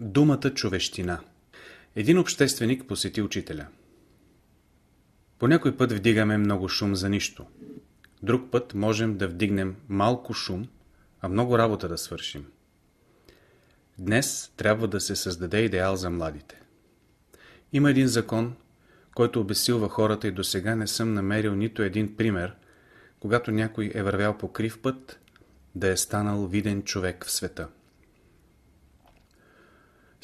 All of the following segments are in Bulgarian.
Думата човещина Един общественик посети учителя. По някой път вдигаме много шум за нищо. Друг път можем да вдигнем малко шум, а много работа да свършим. Днес трябва да се създаде идеал за младите. Има един закон, който обесилва хората и до сега не съм намерил нито един пример, когато някой е вървял по крив път, да е станал виден човек в света.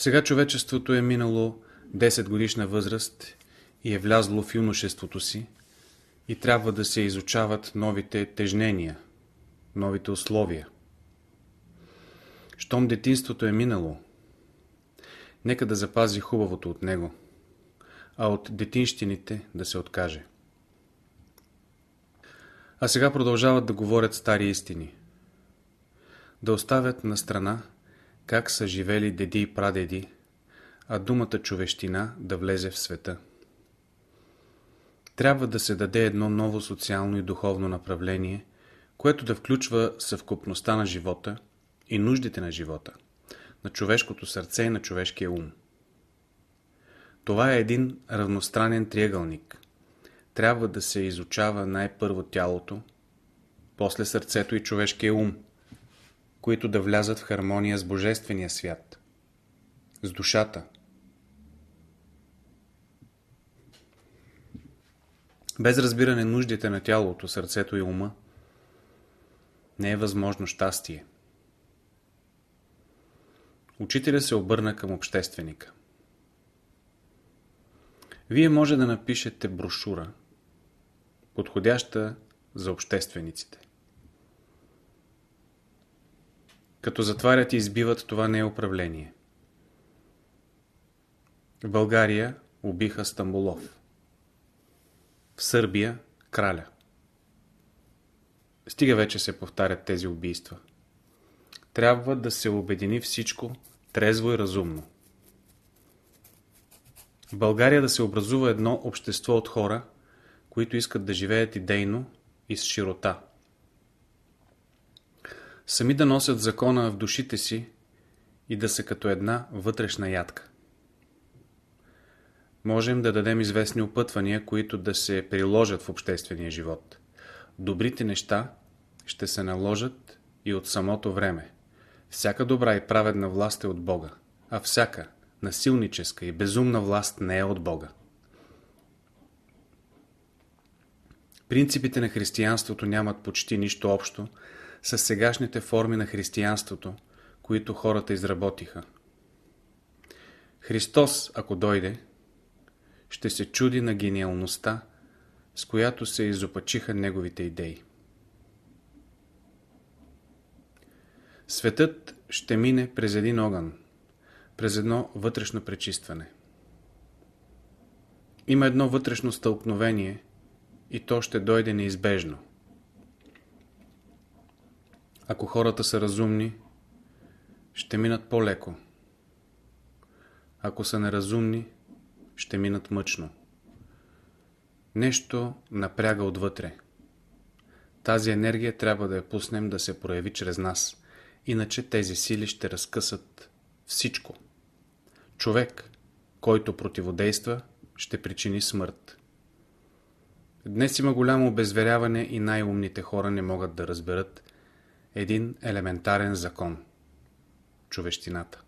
Сега човечеството е минало 10 годишна възраст и е влязло в юношеството си и трябва да се изучават новите тежнения, новите условия. Щом детинството е минало, нека да запази хубавото от него, а от детинщините да се откаже. А сега продължават да говорят стари истини. Да оставят на страна как са живели деди и прадеди, а думата човещина да влезе в света. Трябва да се даде едно ново социално и духовно направление, което да включва съвкупността на живота и нуждите на живота, на човешкото сърце и на човешкия ум. Това е един равностранен триъгълник. Трябва да се изучава най-първо тялото, после сърцето и човешкия ум – които да влязат в хармония с Божествения свят, с душата. Без разбиране нуждите на тялото, сърцето и ума, не е възможно щастие. Учителя се обърна към общественика. Вие може да напишете брошура, подходяща за обществениците. Като затварят и избиват, това не е управление. В България убиха Стамбулов. В Сърбия – краля. Стига вече се повтарят тези убийства. Трябва да се обедини всичко трезво и разумно. В България да се образува едно общество от хора, които искат да живеят идейно и с широта сами да носят закона в душите си и да са като една вътрешна ядка. Можем да дадем известни опътвания, които да се приложат в обществения живот. Добрите неща ще се наложат и от самото време. Всяка добра и праведна власт е от Бога, а всяка насилническа и безумна власт не е от Бога. Принципите на християнството нямат почти нищо общо с сегашните форми на християнството, които хората изработиха. Христос, ако дойде, ще се чуди на гениалността, с която се изопачиха неговите идеи. Светът ще мине през един огън, през едно вътрешно пречистване. Има едно вътрешно стълкновение и то ще дойде неизбежно – ако хората са разумни, ще минат по-леко. Ако са неразумни, ще минат мъчно. Нещо напряга отвътре. Тази енергия трябва да я пуснем да се прояви чрез нас, иначе тези сили ще разкъсат всичко. Човек, който противодейства, ще причини смърт. Днес има голямо обезверяване и най-умните хора не могат да разберат, един елементарен закон – човещината.